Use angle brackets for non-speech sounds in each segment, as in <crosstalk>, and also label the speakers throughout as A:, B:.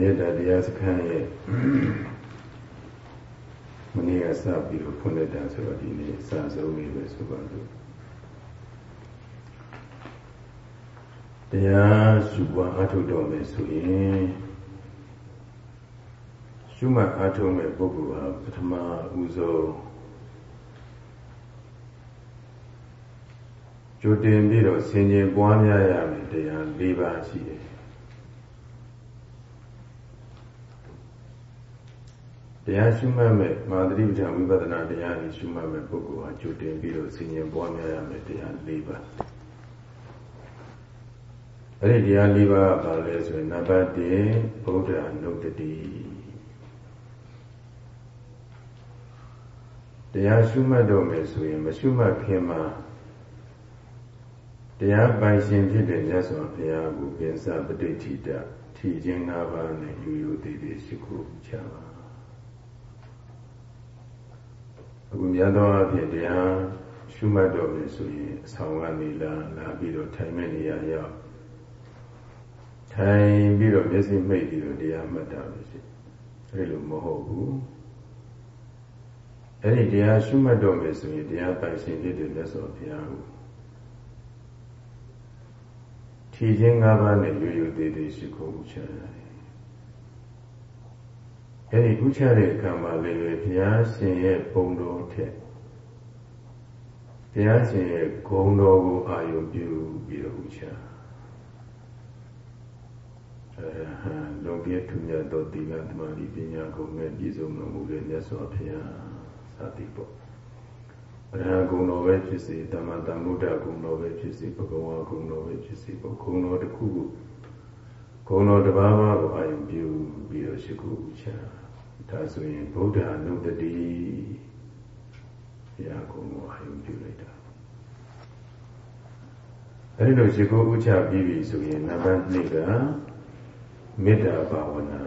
A: မေတ္တာတရားစခန်းရဲ့မနေ့ကစပြီးတော့ဖွင့်လိုက်တာဆိုတော့ဒီနေ့အစဆုံးလေးပဲဆိုပါလို့တရားရှုပွားအထုတ်တော်မယ်ဆိုရင်ရှုမှတ်အထုတ်မဲ့ပုဂ္ဂိုလ်ဟာပထမဦးဆုံးကြိုတင်ပြီးတော့ဆင်ခြင်ပွားများရမယ်တရား၄ပါးရှိတယ် တရားရှုမှတ်မဲ့မာသတိပဋ္ဌာန်ဝိပဿနာတရားကြီးရှုမှတ်မဲ့ပုဂ္ဂိုလ်ဟာကြိုတင်ပြီးတော့ဆင်ញင်ပွားများရမယ်တရား၄ပါးအဲ့ဒီတရား၄ပါးကဘာလဲဆိုရင်နံပါတ်1ဗုဒ္ဓအနုတ္တိတရားရှုမှတ်တော့မယ်ဆိုရင် မရှုမှတ်ခင်မှာတရားပိုင်ရှင်ဖြစ်တဲ့မြတ်စွာဘုရားကိုပင်စပဋိဋ္ဌိတထီခြင်း၅ပါးနဲ့ယူယူသေးသေးရှိခုချပါ အခုများသောအားဖြင့်တရားရှုမှတ်တော့မယ်ဆိုရင်အဆောင်ကနေလာလာပြီးတော့ထိုင်မဲ့နေရာရောက်ထိုင်ပြီးတော့မျက်စိမှိတ်ပြီးတော့တရားမှတ်တာပဲရှိအဲလိုမဟုတ်ဘူးအဲ့ဒီတရားရှုမှတ်တော့မယ်ဆိုရင်တရားပိုင်ရှင်ဖြစ်တဲ့မြတ်စွာဘုရားကိုထီခြင်း၅ပါးနဲ့ရိုးရိုးသေးသေးရှိခိုးဥချရတယ် အဲ့ဒီဥချတဲ့အခါမှာလည်းဘုရားရှင်ရဲ့ပုံတော်ထက်ဘုရားရှင်ရဲ့ဂုဏ်တော်ကိုအာရုံပြုပြီးတော့ဥချအဲဟာလောကီထူမြတ်သောသီလသမာဓိပညာကုန်နဲ့ပြည့်စုံတော်မူတဲ့မြတ်စွာဘုရားစသည်ပေါ့အရဟံဂုဏ်တော်ပဲဖြစ်စေတမ္မာတမ္မုဒ္ဒဂုဏ်တော်ပဲဖြစ်စေဘဂဝါဂုဏ်တော်ပဲဖြစ်စေပေါ့ဂုဏ်တော်တစ်ခုခုဂုဏ်တော်တစ်ပါးပါးကိုအာရုံပြုပြီးတော့ရှိခုဥချ ဒါဆိုရင်ဗုဒ္ဓအနုတ္တိဘုရားကုံကိုအာရုံပြုလိုက်တာအဲဒီလိုရှိခိုးဥချပြီးပြီဆိုရင်နံပါတ်2ကမေတ္တာဘာဝနာ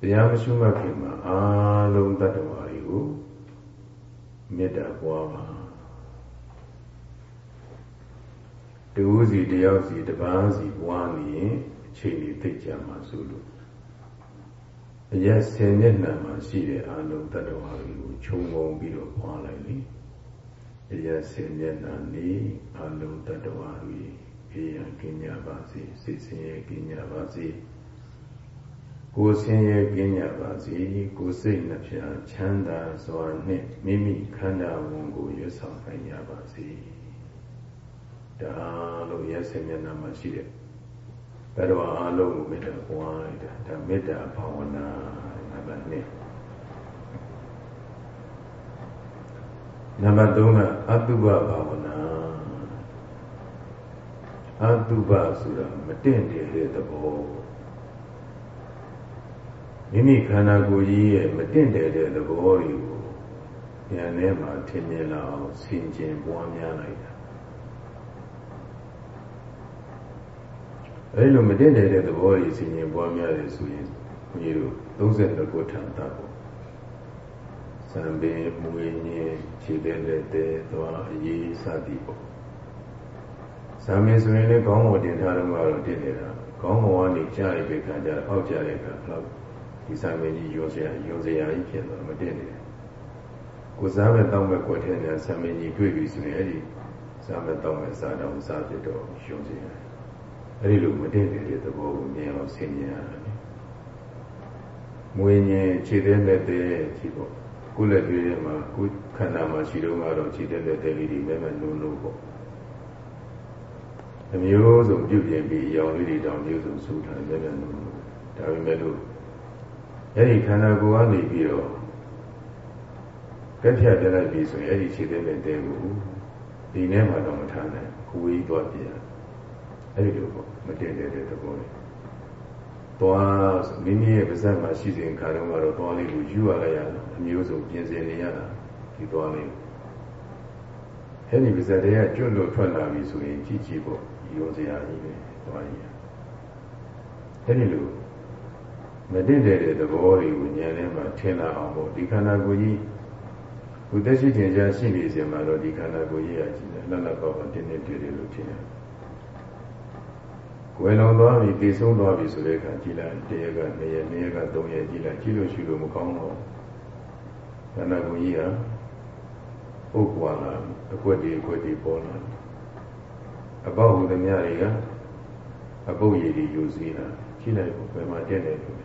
A: တရားမရှိမှခင်မှာအာလုံးတ attva တွေကိုမေတ္တာပွားပါတူစီတယောက်စီတပန်းစီပွားနေရင်အ ချိန်ကြီးသိကြမှာဆိုလို့အရက်ဆယ်မျက်နှာမှာရှိတဲ့အာလုံးတ attva တွေကိုခြုံငုံပြီးတော့ပွားလိုက်လေအရက်ဆယ်မျက်နှာနေအာလုံးတ attva တွေဘေးရန်ကင်းကြပါစေစိတ်ဆင်းရဲကင်းကြပါစေကိုယ်ဆင်းရဲကင်းကြပါစေကိုယ်စိတ်နှပြချမ်းသာစွာနှင့်မိမိခန္ဓာဝန်ကိုရွတ်ဆောင်နိုင်ကြပါစေဒါလို့ရက်စင်မျက်နှာမှာရှိတဲ့ ဘယ်တော့အားလုံးကိုမေတ္တာပွားလိုက်တာဒါမေတ္တာဘာဝနာနံပါတ်1နံပါတ်3ကအတုပဘာဝနာအတုပဆိုတာမတင့်တယ်တဲ့သဘောမိမိခန္ဓာကိုယ်ကြီးရဲ့မတင့်တယ်တဲ့သဘောတွေကိုဉာဏ်ထဲမှာထင်မြင်လာအောင်ဆင်ခြင်ပွားများလိုက်တာ အဲဒီလိုမတင့်တယ်တဲ့သဘောကြီးဆင်ခြင်ပွားများတယ်ဆိုရင်ဘုရားတို့32ခုထံတာပေါ့စံပင်မူရင်းခြေတဲ့လက်တဲ့သွားအရေးစသည်ပေါ့ဇာမင်းဆိုရင်လည်းခေါင်းပေါ်တင်ထားတော့မှတော့တင်နေတာခေါင်းပေါ်ကနေကြားရတဲ့ခါကျအောက်ကြားတဲ့ခါတော့ဒီဇာမင်းကြီးရောစရာရောစရာကြီးဖြစ်တော့မတင်နေတယ်ကိုစားမဲ့တောင်းမဲ့ကွက်ထဲနဲ့ဇာမင်းကြီးတွေ့ပြီဆိုရင်အဲ့ဒီဇာမဲ့တောင်းမဲ့စားတော့စားဖြစ်တော့ရှုံးစရာ အဲ့ဒီလိုမတင်တဲ့သဘောကိုမြင်အောင်ဆင်ញရတယ်မွေးငင်ခြေသေးလက်သေးကြည့်ပေါ့ကိုယ်လက်တွေထဲမှာကိုယ်ခန္ဓာမှာရှိတော့ကတော့ခြေသေးလက်သေးလေးတွေမဲ့မဲ့လုံးလုံးပေါ့အမျိုးစုံပြုပြင်ပြီးအယောင်လေးတွေတောင်မျိုးစုံစူးထားတယ်လည်းလည်းဒါပေမဲ့လို့အဲ့ဒီခန္ဓာကိုယ်ကနေပြီးတော့ကက်ဖြတ်ပြလိုက်ပြီဆိုရင်အဲ့ဒီခြေသေးနဲ့တဲကိုဒီထဲမှာတော့မထားနိုင်ကိုယ်ကြီးသွားပြန် အဲ့ဒီလိုပေါ့မတည့်တဲ့တဲ့သဘောလေးသွားမိမိရဲ့ပါးစပ်မှာရှိစဉ်ခါတော့ကတော့သွားလေးကိုယူရလိုက်ရတာအမျိုးစုံပြင်ဆင်နေရတာဒီသွားလေးအဲ့ဒီပါးစပ်တွေကကျွတ်လို့ထွက်လာပြီဆိုရင်ကြည့်ကြည့်ပေါ့ရောစရာကြီးပဲသွားရည်အဲ့ဒီလိုမတည့်တဲ့သဘောတွေကိုဉာဏ်ထဲမှာထင်လာအောင်ပေါ့ဒီခန္ဓာကိုယ်ကြီးဘုသက်ရှိခြင်းရှားရှိနေစဉ်မှာတော့ဒီခန္ဓာကိုယ်ကြီးရကြည့်တယ်လှလှပပတင်းတင်းတွေ့တယ်လို့ထင်တယ်ကို ဝယ်လုံးသွားပြီတည်ဆုံးသွားပြီဆိုတဲ့အခါကြည်လိုက်တရက်က2ရက်2ရက်က3ရက်ကြည်လိုက်ကြည့်လို့ရှိလို့မကောင်းတော့ခန္ဓာကိုယ်ကြီးဟာပုတ်ကွာလာအကွက်တွေအကွက်တွေပေါ်လာအပေါက်ဟူသမျှတွေကအပုတ်ရည်တွေယူစည်းလာကြည့်လိုက်ဘယ်မှာတက်တယ်လို့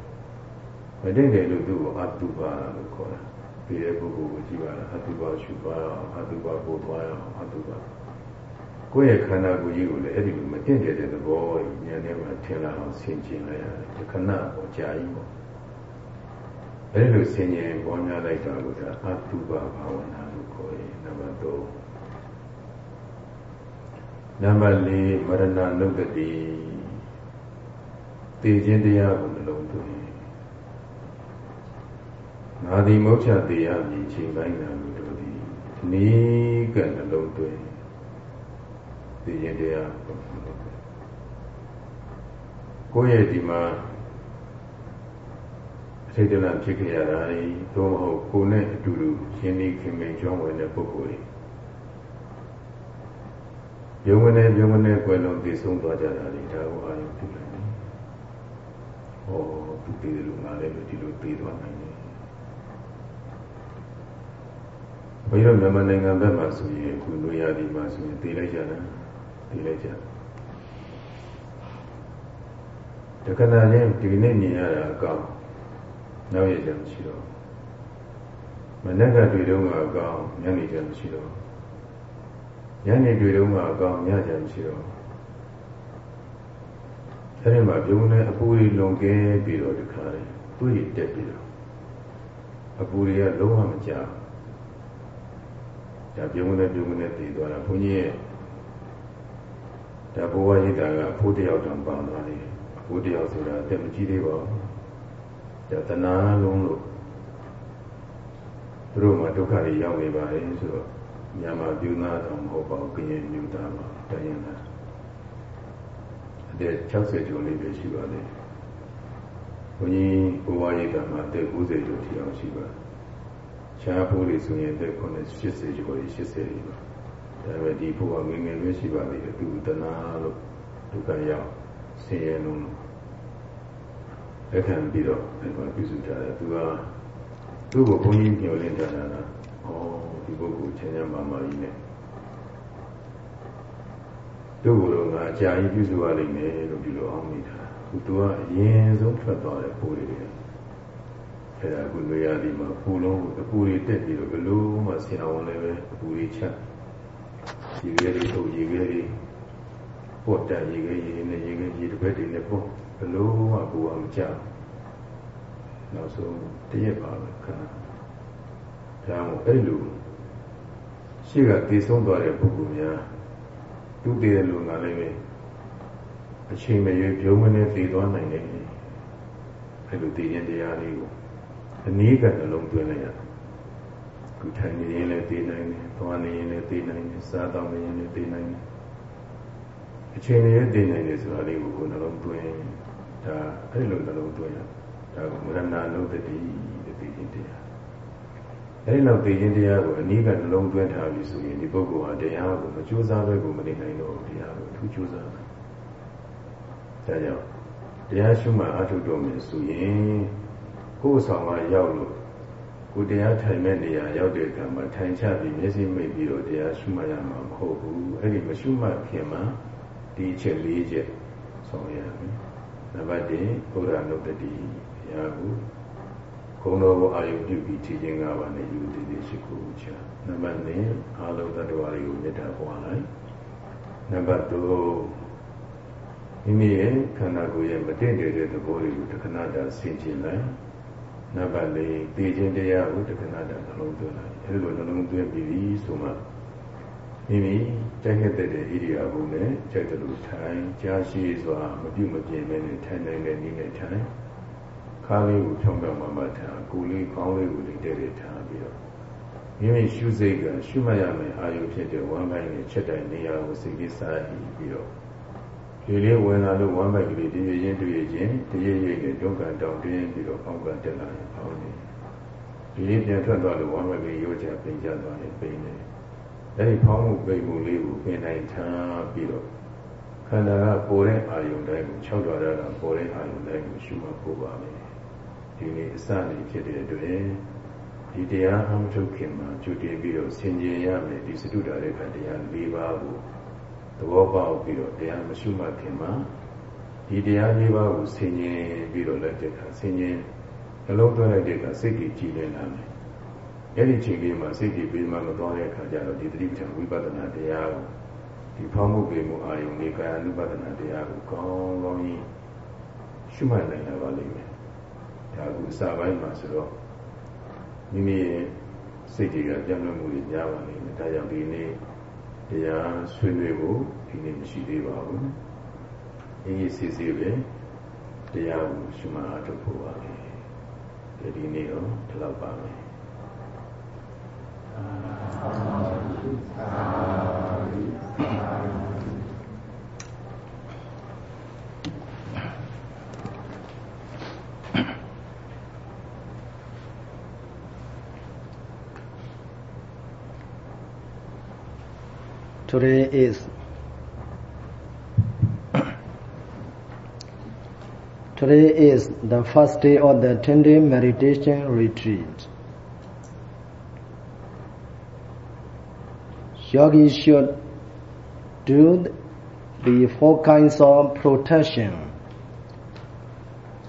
A: မတက်တယ်လို့သူ့ကိုအတုပါလို့ခေါ်တာဒီရဲ့ပုဂ္ဂိုလ်ကိုကြည့်ပါလားအတုပါရှုပါအောင်အတုပါပို့သွားအောင်အတုပါ ကိုယ့်ရဲ့ခန္ဓာကိုယ်ကြီးကိုလည်းအဲ့ဒီလိုမတင့်တယ်တဲ့သဘောဉာဏ်ထဲမှာထင်လာအောင်ဆင်ခြင်လိုက်ရတယ်ဒီခဏပေါ်ကြာကြီးပေါ့အဲ့လိုဆင်ခြင်ပေါ်များလိုက်တာကိုဒါအတုပါဘာဝနာလို့ခေါ်ရင်နံပါတ်3နံပါတ်4မရဏနုဒတိတည်ခြင်းတရားကိုနှလုံးသွင်းငါသည်မောက္ခတရားမြည်ချိန်ပိုင်းနာလို့တို့သည်နီးကနှလုံးသွင်း သိရင်တရားကိုယ့်ရဲ့ဒီမှာအထိတ်တလန့်ဖြစ်ခဲ့ရတာလေသို့မဟုတ်ကိုယ်နဲ့အတူတူရှင်ဒီခင်မင်ကျွမ်းဝင်တဲ့ပုဂ္ဂိုလ်တွေယုံဝင်နေယုံဝင်နေကွယ်လုံးသိဆုံးသွားကြတာလေဒါကိုအာရုံပြုလိုက်တယ်ဟောသူတည်တယ်လို့ငါလည်းဒီလိုသိသွားနိုင်တယ်ဘုရားမြန်မာနိုင်ငံဘက်မှာဆိုရင်အခုလူရည်မှာဆိုရင်သိလိုက်ကြတယ် သိလိုက်ကြတခဏချင်းဒီနေ့မြင်ရတာအကောင်းနောက်ရကြမရှိတော့မနေ့ကတွေ့တော့ကအကောင်းညနေကျမရှိတော့ညနေတွေ့တော့ကအကောင်းညကျမရှိတော့အဲဒီမှာပြုံးနေအပူကြီးလွန်ကဲပြီးတော့တခါလေသူ့ရတက်ပြီးတော့အပူတွေကလုံးဝမကြောက်ဒါပြုံးနေပြုံးနေတည်သွားတာဘုန်းကြီးရဲ့ ဒါဘဝရိတ်တာကအဖိုးတယောက်တောင်ပေါသွားတယ်အဖိုးတယောက်ဆိုတာအသက်မကြီးသေးပါဘူးဒါတဏှာလုံးလို့သူတို့မှဒုက္ခတွေရောက်နေပါလေဆိုတော့မြန်မာပြည်သားတော့မဟုတ်ပါဘူးကရင်မျိုးသားပါတိုင်းရတာအသက်60ကျော်လေးပဲရှိပါလေဘုန်းကြီးဘဝရိတ်တာမှာအသက်90ကျော်ထိအောင်ရှိပါရှားဖို့တွေဆိုရင်အသက်80ကျော်80ကျော်ပါ ဒါပေမဲ့ဒီဘုရားငယ်ငယ်လေးရှိပါသေးတယ်သူတနာလို့ဒုက္ခရောက်ဆင်းရဲလုံးလို့အခန့်ပြီးတော့ဒီမှာပြုစုထားတယ်သူကသူ့ကိုဘုန်းကြီးညွှန်လင်းထားတာကဩဒီပုဂ္ဂိုလ်ချင်းချင်းမာမာကြီးနဲ့သူ့ကိုယ်တော့ငါအကြာကြီးပြုစုရလိမ့်မယ်လို့ဒီလိုအောင်မိတာသူကအရင်ဆုံးထွက်သွားတဲ့ပိုးတွေအဲ့ဒါကုလွေရသည်မှာပူလုံးအပူတွေတက်ပြီးတော့ဘလို့မှဆင်အောင်လည်းပဲအပူတွေချက် ရေခဲတွေထုတ်ရေခဲတွေပို့တန်ရေခဲရေနဲ့ရေခဲရေတစ်ပတ်တွေနဲ့ပို့ဘလို့မှကိုယ်အောင်ကြနောက်ဆုံးတရက်ပါပဲခဏဒါမှအဲ့လိုရှိကတည်ဆုံးသွားတဲ့ပုဂ္ဂိုလ်များသူတည်တယ်လို့ငါလည်းပဲအချိန်မရွေးပြုံးမနဲ့တည်သွားနိုင်တယ်အဲ့လိုတည်ခြင်းတရားလေးကိုအနည်းကနှလုံးသွင်းလိုက်ရတယ် ခုထိုင်နေရင်လည်းသိနိုင်တယ်၊သွားနေရင်လည်းသိနိုင်တယ်၊စားတော့နေရင်လည်းသိနိုင်တယ်။အချိန်လေးသိနိုင်တယ်ဆိုတာလေးကိုကိုယ်နှလုံးသွင်းဒါအဲ့လိုနှလုံးသွင်းရဒါကမရဏလုံးတတိတတိချင်းတရား။အဲ့လောက်သိချင်းတရားကိုအနည်းကနှလုံးသွင်းထားပြီဆိုရင်ဒီပုဂ္ဂိုလ်ဟာတရားကိုမကြိုးစားပဲကိုမနေနိုင်တော့တရားကိုသူကြိုးစားတယ်။ဒါကြောင့်တရားရှုမှတ်အထုတော်မယ်ဆိုရင်ကိုယ်ဆောင်ကရောက်လို့ ကိုတရားထိုင်မဲ့နေရာရောက်တဲ့အခါမှာထိုင်ချပြီးမျက်စိမိတ်ပြီးတော့တရားရှုမှတ်ရမှာမဟုတ်ဘူးအဲ့ဒီမရှုမှတ်ခင်မှာဒီချက်၄ချက်ဆောင်ရမယ်နံပါတ်1ဘုရားနုတ္တိရာဟုဂုဏ်တော်ကိုအာယုပြုပြီးထီခြင်း၅ပါးနဲ့ယူတည်တည်ရှိခိုးချနံပါတ်2အာလုံတ္တဝါတွေကိုမေတ္တာပွားလိုက်နံပါတ်3မိမိရဲ့ခန္ဓာကိုယ်ရဲ့မတင့်တယ်တဲ့သဘောတွေကိုတခဏတာဆင်ခြင်လိုက် နံပါတ်၄သိခြင်းတရားကိုတခဏတည်းနှလုံးသွင်းလိုက်အဲဒီလိုနှလုံးသွင်းပြီးဆိုမှမိမိတိုက်ခဲ့တဲ့ဣရိယာပုနဲ့ကြိုက်တယ်လို့ထိုင်ကြားရှိစွာမပြုတ်မပြင်းမဲနဲ့ထိုင်နိုင်တဲ့နည်းနဲ့ထိုင်ခါလေးကိုဖြောင်းဖြောင်းမှမှထားကိုယ်လေးကောင်းလေးကိုလေးတည့်တည့်ထားပြီးတော့မိမိရှုစိတ်ကရှုမှတ်ရမယ်အာယုဖြစ်တဲ့ဝမ်းပိုင်းနဲ့ချက်တိုင်းနေရာကိုစိတ်ကြီးစားပြီးတော့ ဒီလေးဝင်လာလို့ဝမ်းပိုက်ကလေးတည်ရချင်းတွေ့ချင်းတည်ရရိတ်နဲ့ဒုက္ခတောင်းတင်းပြီးတော့အောက်ကတက်လာရင်အောင်းနေဒီလေးပြန်ထွက်သွားလို့ဝမ်းပိုက်ကလေးရိုးချပိန်ကျသွားရင်ပိန်နေအဲဒီဖောင်းမှုပိန်မှုလေးကိုပင်တိုင်းထားပြီးတော့ခန္ဓာကပေါ်တဲ့အာယုန်တိုင်းကို၆တော်ရတာပေါ်တဲ့အာယုန်တိုင်းကိုရှုမှတ်ဖို့ပါမယ်ဒီနေ့အစနေဖြစ်တဲ့အတွက်ဒီတရားအမှထုတ်ခင်မှာကြိုတင်ပြီးတော့ဆင်ခြင်ရမယ်ဒီစတုတာရဲ့ခန္တရား၄ပါးကို သဘောပေါက်ပြီးတော့တရားမရှုမှတ်ခင်မှာဒီတရား၄ပါးကိုဆင်ခြင်ပြီးတော့လက်တဲ့အခါဆင်ခြင်နှလုံးသွင်းလိုက်တဲ့အခါစိတ်ကြီးကြည်လင်လာမယ်အဲ့ဒီချိန်လေးမှာစိတ်ကြီးပြီးမှမသွားတဲ့အခါကျတော့ဒီသတိပဋ္ဌာန်ဝိပဿနာတရားကိုဒီဖောင်းမှုပေမှုအာယုန်ဒီကာယ ानु ပဒနာတရားကိုကောင်းကောင်းကြီးရှုမှတ်နိုင်လာပါလိမ့်မယ်ဒါကူအစပိုင်းမှာဆိုတော့မိမိရဲ့စိတ်တွေကပြောင်းလဲမှုတွေများပါလိမ့်မယ်ဒါကြောင့်ဒီနေ့ တရားဆွေးနွေးဖို့ဒီနေ့မရှိသေးပါဘူးအင်းကြီးစီစီပဲတရားကိုရှုမှတ်အထုတ်ဖို့ပါလေဒီနေ့တော့ဒီလောက်ပါမယ်အာ
B: Today is Today is the first day of the 10-day meditation retreat. Yogi should do the four kinds of protection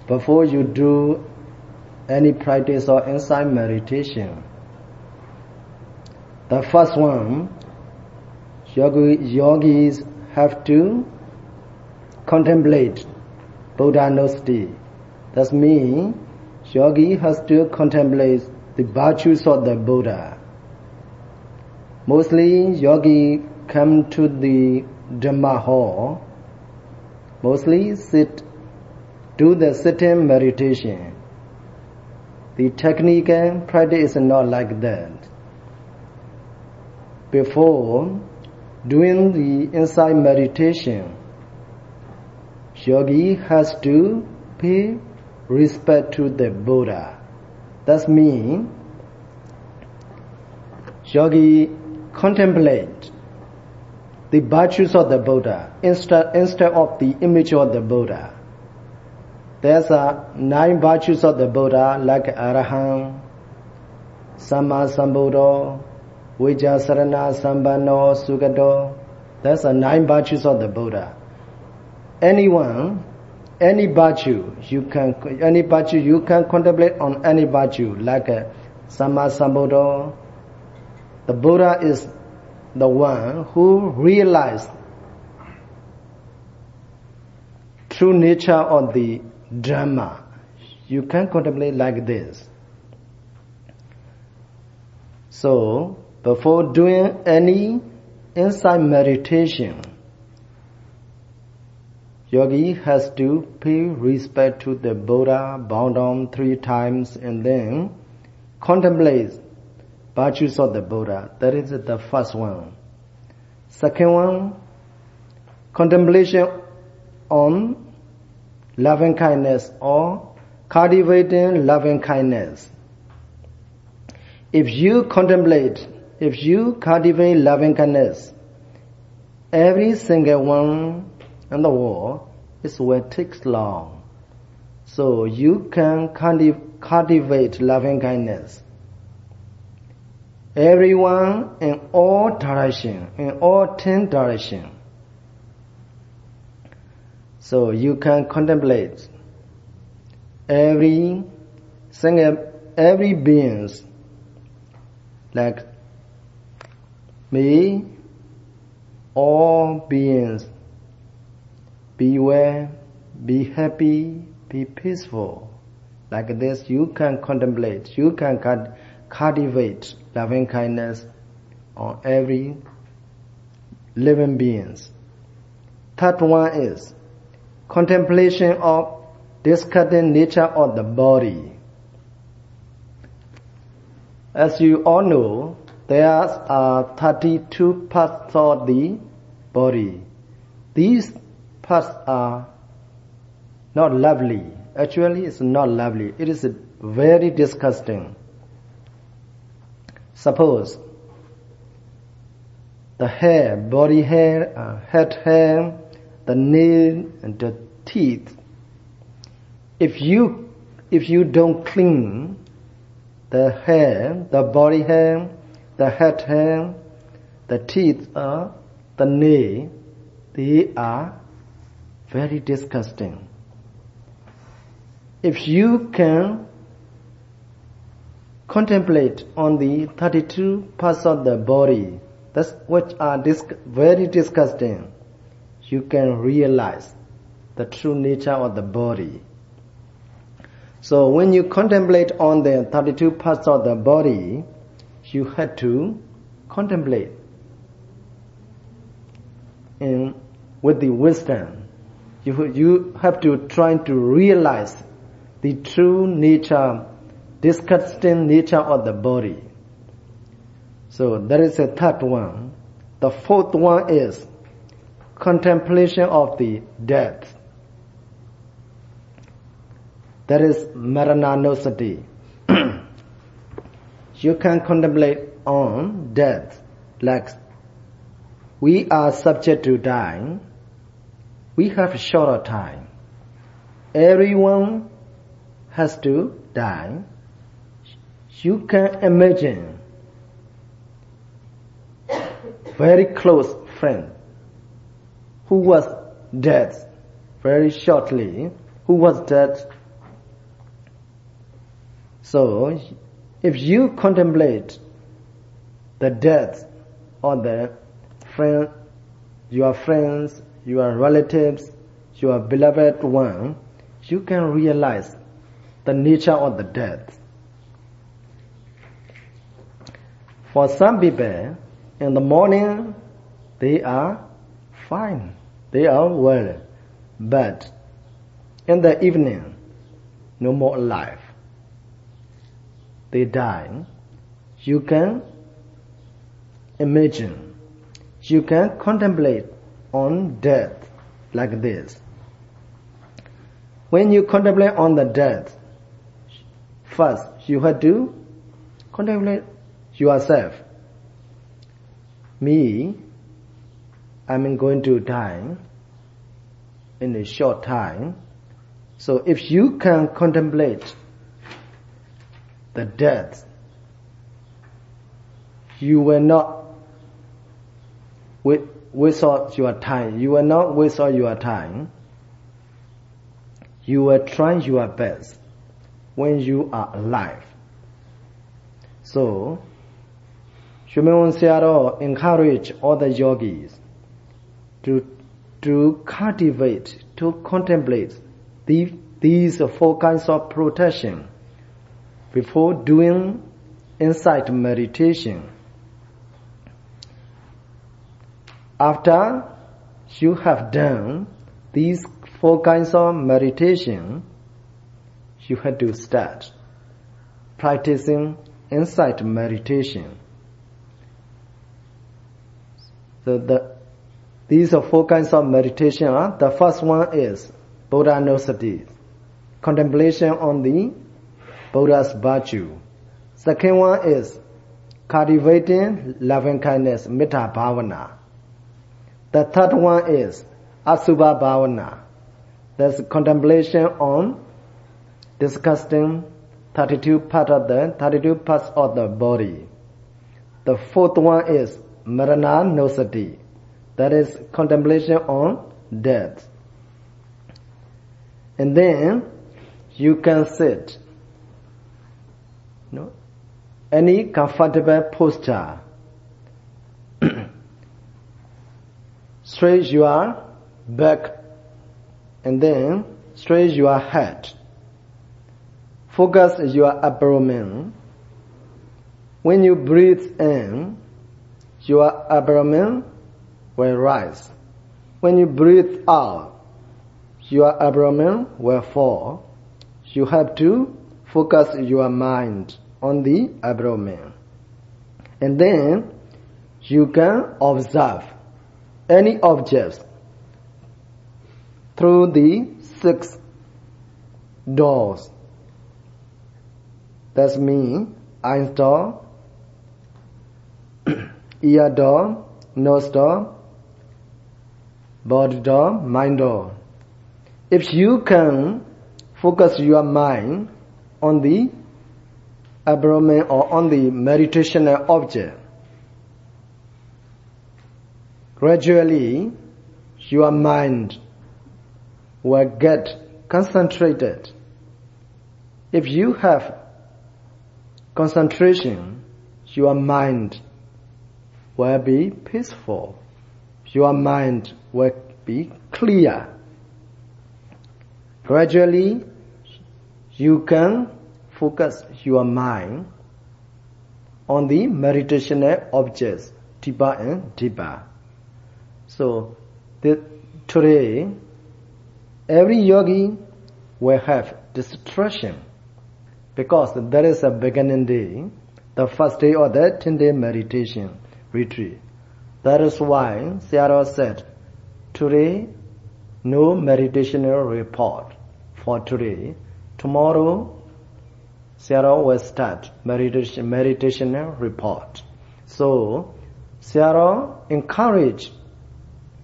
B: before you do any practice or insight meditation. The first one, yogis have to contemplate Buddha Nosti. That means yogi has to contemplate the virtues of the Buddha. Mostly yogi come to the Dhamma hall, mostly sit, do the sitting meditation. The technique and practice is not like that. Before doing the insight meditation, yogi has to pay respect to the Buddha. That means yogi contemplate the virtues of the Buddha instead, instead of the image of the Buddha. There's a nine virtues of the Buddha like Arahant, Samma Sambuddha, Vijasarana Sambano Sugato. That's the nine virtues of the Buddha. Anyone, any virtue you can, any virtue you can contemplate on any virtue like a Samma Sambuddha. The Buddha is the one who realized true nature of the Dhamma. You can contemplate like this. So, before doing any insight meditation, yogi has to pay respect to the Buddha, bow down three times and then contemplate virtues of the Buddha. That is the first one. Second one, contemplation on loving kindness or cultivating loving kindness. If you contemplate, if you cultivate loving kindness, every single one in the world is will takes long. So you can cultivate loving kindness. Everyone in all direction, in all ten direction. So you can contemplate every single, every beings like me, all beings, beware, be happy, be peaceful. Like this, you can contemplate, you can cultivate loving kindness on every living beings. Third one is contemplation of discarding nature of the body. As you all know, there are 32 parts of the body. These parts are not lovely. Actually, it's not lovely. It is very disgusting. Suppose the hair, body hair, uh, head hair, the nail and the teeth. If you, if you don't clean the hair, the body hair, the head hair, the teeth, uh, the nail, they are very disgusting. If you can contemplate on the 32 parts of the body, that's which are dis- very disgusting, you can realize the true nature of the body. So when you contemplate on the 32 parts of the body, you have to contemplate in, with the wisdom. You, you have to try to realize the true nature, disgusting nature of the body. So that is the third one. The fourth one is contemplation of the death. That is Marananusati. You can contemplate on death like we are subject to dying. We have shorter time. Everyone has to die. You can imagine very close friend who was dead very shortly, who was dead. So, if you contemplate the death of the friend, your friends, your relatives, your beloved one, you can realize the nature of the death. For some people, in the morning, they are fine. They are well. But in the evening, no more alive. They die. You can imagine. You can contemplate on death like this. When you contemplate on the death, first you have to contemplate yourself. Me, I'm going to die in a short time. So if you can contemplate the dead. you will not waste all your time. You will not waste all your time. You will try your best when you are alive. So, Shumeon Sayadaw encourage all the yogis to, to cultivate, to contemplate the, these four kinds of protection before doing insight meditation. After you have done these four kinds of meditation, you have to start practicing insight meditation. So the these are four kinds of meditation. Huh? The first one is Buddha Nusati, contemplation on the Buddha's virtue. Second one is cultivating loving kindness, Metta Bhavana. The third one is Asubha Bhavana. That's contemplation on disgusting 32 part of the 32 parts of the body. The fourth one is Marana Nosati that is contemplation on death. And then you can sit. Know, any comfortable posture. <clears throat> Straight your back and then straight your head. Focus your abdomen. When you breathe in, your abdomen will rise. When you breathe out, your abdomen will fall. You have to focus your mind on the abdomen. And then you can observe any objects through the six doors. That's me, eyes door, <clears throat> ear door, nose door, body door, mind door. If you can focus your mind on the abdomen or on the meditational object, gradually your mind will get concentrated. If you have concentration, your mind will be peaceful. Your mind will be clear. Gradually, you can focus your mind on the meditational objects deeper and deeper. So, the, today, every yogi will have distraction because there is a beginning day, the first day of the 10 day meditation retreat. That is why Sayadaw said, today no meditational report for today. Tomorrow Sayadaw will start meditation, meditational report. So Sayadaw encourage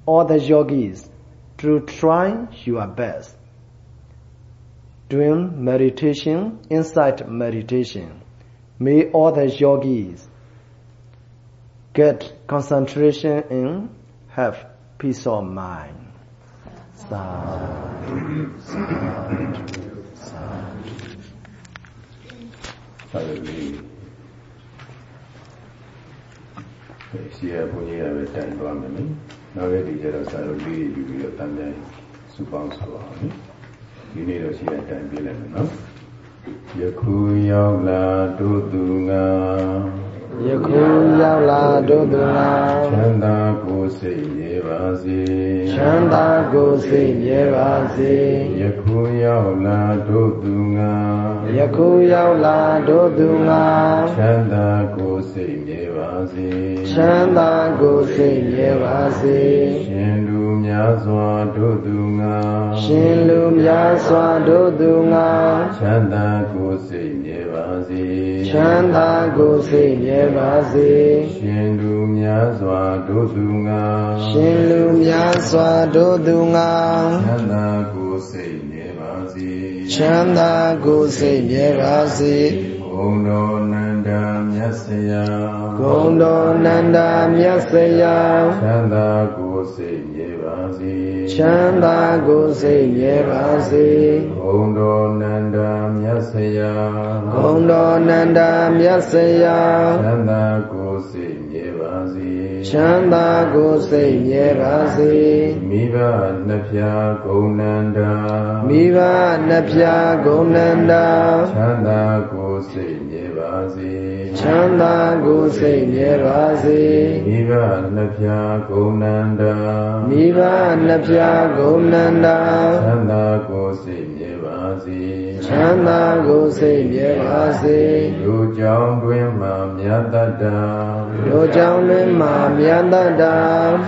B: all the yogis to try your best doing meditation, insight meditation. May all the yogis get concentration in have peace of mind. Sadhu, sadhu,
A: သာလို့လေးရှိရဘုန်းကြီးကပဲတိုင်သွားမယ်နိနောက်ရက်ဒီကျတော့သာလို့လေးယူပြီးတော့တန်တိုင်းစုပေါင်းဆိုအောင်နိဒီနေ့တော့ရှိရတိုင်ပြလိုက်မယ်နော်ယခုရောက်လာတို့သူငါ
B: ယခုရောက်လာတို့သူငါ
A: ချမ်းသာကိုယ်စိတ်ရေပါစေ
B: ချမ်းသာကိုယ်စိတ်ရေပါစေ
A: ယခုရောက်လာတို့သူငါ
B: ယခုရောက်လာတို့သူငါ
A: ချမ်းသာကိုယ်စိတ်ရေပါ စေ
B: ချမ်းသာကိုယ်စိတ်ရေပါစေ
A: ရှင်လူများစွာတို့သူငါ
B: ရှင်လူများစွာတို့သူငါ
A: ချမ်းသာကိုယ်စိတ်ရေပါစေ
B: ချမ်းသာကိုယ်စိတ်ရေပါစေ
A: ရှင်လူများစွာတို့သူငါ
B: ရှင်လူများစွာတို့သူငါ
A: ချမ်းသာကိုယ်စိတ်မြဲပါစေ
B: ချမ်းသာကိုယ်စိတ်မြဲပါစေ
A: ဂုံ တော်နန္ဒာမြတ်စရာ
B: ဂုံတော်နန္ဒာမြတ်စရာ
A: ချမ်းသာကိုယ်စိတ်မြဲပါစေ
B: ချမ်းသာကိုယ်စိတ်မြဲပါစေ
A: ဂုံတော်နန္ဒာမြတ်စရာ
B: ဂုံတော်နန္ဒာမြတ်စရာ
A: ချမ်းသာကိုယ်စိတ်မြဲပါစေ
B: ချမ်းသာကိုယ်စိတ်မြဲပါစေ
A: မိဘနှစ်ဖြာဂုံနန္ဒာ
B: မိဘနှစ်ဖြာဂုံနန္ဒာ
A: ချမ်းသာကိုယ် စိတ်မြဲပါစေ
B: ချမ်းသာကိုယ်စိတ်မြဲပါစေ
A: မိဘနှစ်ဖြာဂုံနန္ဒာ
B: မိဘနှစ်ဖြာဂုံနန္ဒာ
A: ချမ်းသာကိုယ်စိတ်မြဲပါစေ
B: ချမ်းသာကိုယ်စိတ်မြဲပါစေ
A: လူကြောင့်တွင်မှမြတ်တတ္တာ
B: လူကြောင့်တွင်မှမြတ်တတ္တာ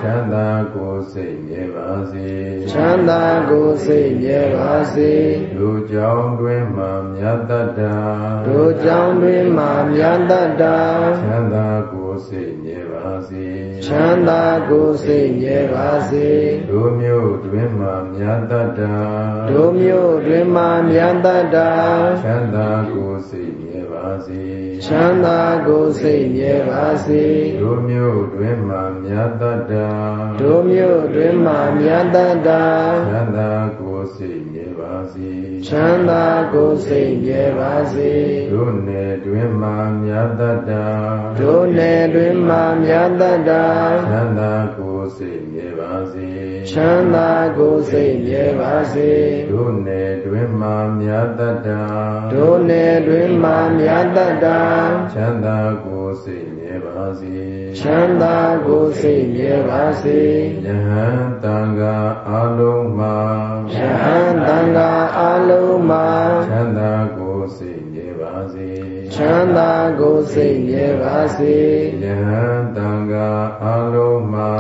A: ချမ်းသာကိုယ်စိတ်မြဲပါစေ
B: ချမ်းသာကိုယ်စိတ်မြဲပါစေ
A: လူကြောင့်တွင်မှမြတ်တတ္တာ
B: လူကြောင့်တွင်မှမြတ်တတ္တာ
A: ချမ်းသာကိုယ်စိတ်မြဲပါစေ
B: ချမ်းသာကိုယ်စိတ်မြဲပါစေ
A: လူမျိုးတွင်မှမြတ်တတ္တာ
B: လူမျိုးတွင်မှမြတ်တတ္တာ
A: ချမ်းသာကိုယ်စိတ်မြဲပါစေ
B: ချမ်းသာကိုယ်စိတ်မြဲပါစေ
A: လူမျိုးတွင်မှမြတ်တတ္တာ
B: လူမျိုးတွင်မှမြတ်တတ္တာ
A: ချမ်းသာကိုယ်စိတ်မြဲပါ စေ
B: ချမ်းသာကိုယ်စိတ်မြဲပါစေ
A: တို့နယ်တွင်မှမြတ်တတ္တာ
B: တို့နယ်တွင်မှမြတ်တတ္တာ
A: ချမ်းသာကိုယ်စိတ်မြဲပါစေ
B: ချမ်းသာကိုယ်စိတ်မြဲပါစေ
A: တို့နယ်တွင်မှမြတ်တတ္တာ
B: တို့နယ်တွင်မှမြတ်တတ္တာ
A: ချမ်းသာကိုယ်စိတ်မြဲပါစေ
B: ချမ်းသာကိုယ်စိတ်မြဲပါစေ
A: ယဟန်တန်ဃာအလုံးမှာ
B: ယဟန်တန်ဃာအလုံးမှာ
A: ချမ်းသာကိုယ်စိတ်မြဲပါစေ
B: ချမ်းသာကိုယ်စိတ်မြဲပါစေ
A: ယဟန်တန်ဃာအလုံးမှာ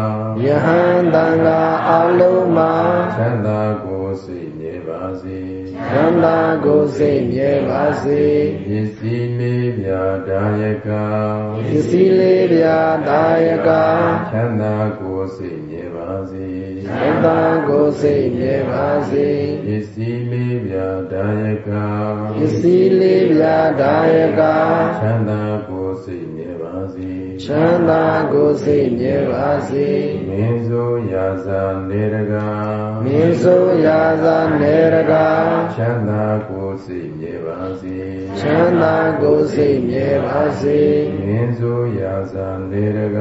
B: ယဟန်တန်ဃာအလုံးမှာ
A: ချမ်းသာကိုယ်စိတ်မြဲပါစေ
B: ချ
C: ချမ်းသာကိုယ်စိတ်မြဲပါစေ
A: ပစ္စည်းလေးပြာဒါယက
C: ပစ္စည်းလေးပြာဒါယက
A: ချမ်းသာကိုယ်စိတ်မြဲပါစေ
C: ချမ်းသာကိုယ်စိတ်မြဲပါစေ
A: ပစ္စည်းလေးပြာဒါယက
C: ပစ္စည်းလေးပြာဒါယက
A: ချမ်းသာကိုယ်စိတ်မြဲပါစေ
C: ချမ်းသာကိုယ်စိတ်မြဲပါစေ
A: မင်းစိုးရာဇာနေရက
C: မင်းစိုးရာဇာနေရက
A: ချမ်းသာကိုယ်စိတ်မြဲပါစေ
C: ချမ်းသာကိုယ်စိတ်မြဲပါစေ
A: မင်းစိုးရာဇာနေရက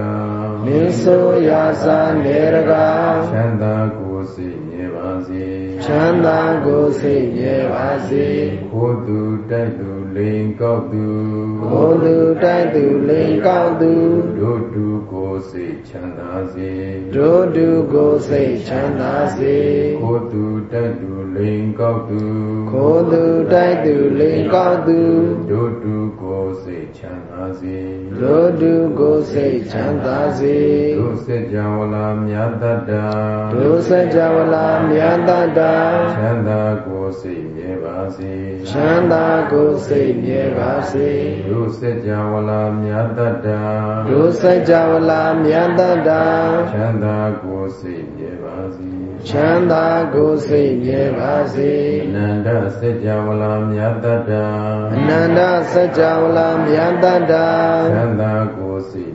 C: မင်းစိုးရာဇာနေရက
A: ချမ်းသာကိုယ်စိတ်မြဲပါစေ
C: ချမ်းသာကိုယ်စိတ်မြဲပါစေ
A: ခိုးသူတိုက်သူ လိန်ကောက်သူ
C: ခိုးသူတိုက်သူလိန်ကောက်သူ
A: တို့တူကိုယ်စိတ်ချမ်းသာစေ
C: တို့တူကိုယ်စိတ်ချမ်းသာစေ
A: ခိုးသူတိုက်သူလိန်ကောက်သူ
C: ခိုးသူတိုက်သူလိန်ကောက်သူ
A: တို့တူကိုယ်စိတ်ချမ်းသာစေ
C: တို့တူကိုယ်စိတ်ချမ်းသာစေ
A: တို့စัจ java လာမြတ်တတာ
C: တို့စัจ java လာမြတ်တတာ
A: ချမ်းသာကိုယ်စိတ် မြဲပါစေ
C: ချမ်းသာကိုယ်စိတ်မြဲပါစေ
A: ဒုစကြဝဠာမြတ်တ္တာ
C: ဒုစကြဝဠာမြတ်တ္တာ
A: ချမ်းသာကိုယ်စိတ်မြဲပါစေ
C: ချမ်းသာကိုယ်စိတ်မြဲပါစေ
A: အနန္တစကြဝဠာမြတ်တ္တာ
C: အနန္တစကြဝဠာမြတ်တ္တာ
A: ချမ်းသာကိုယ်စိတ်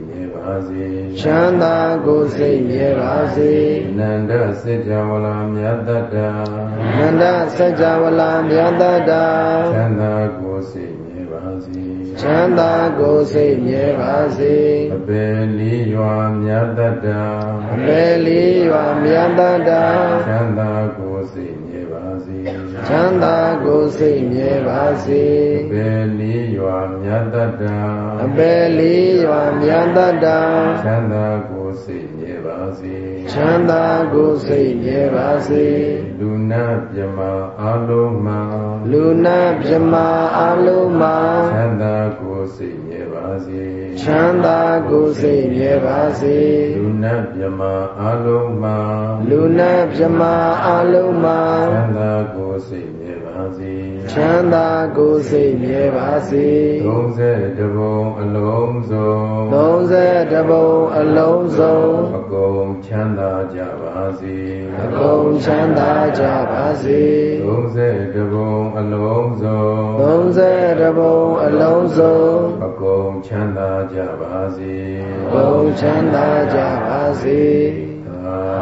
A: စေ
C: ချမ်းသာကိုယ်စိတ်မြဲပါစေ
A: အနန္တစัจ java လာမြတ်တတာ
C: အနန္တစัจ java လာမြတ်တတာ
A: ချမ်းသာကိုယ်စိတ်မြဲပါစေ
C: ချမ်းသာကိုယ်စိတ်မြဲပါစေ
A: အပေလီရွာမြတ်တတာ
C: အပေလီရွာမြတ်တတာ
A: ချမ်းသာကိုယ်စိတ်မြဲပါစေ
C: ချမ်းသာကိုယ်စိတ်မြဲပါစေ
A: အပေလီရွာမြတ်တတာ
C: အပေလီရွာမြတ်တတာ
A: ချမ်းသာကိုယ်စိတ်မြဲပါစေ
C: ချမ်းသာကိုယ်စိတ်မြဲပါစေ
A: လူနာမြမအလုံးမှာ
C: လူနာမြမအလုံးမှာ
A: ချမ်းသာကိုယ်စိတ်မြဲပါ စေ
C: ချမ်းသာကိုယ်စိတ်မြဲပါစေ
A: လူနာမြမအလုံးမှာ
C: လူနာမြမအလုံးမှာ
A: ချမ်းသာကိုယ်စိတ်မြဲပါစေ
C: ချမ်းသာကိုယ်စိတ်မြဲပါစေ
A: 30ဘုံအလုံးစုံ
C: 30ဘုံအလုံးစုံ
A: အကုန်ချမ်းသာကြပါစေ
C: အကုန်ချမ်းသာကြပါစေ
A: 30ဘုံအလုံးစုံ
C: 30ဘုံအလုံးစုံ
A: အကုန်ချမ်းသာကြပါစေ
C: အကုန်ချမ်းသာကြပါစေသာ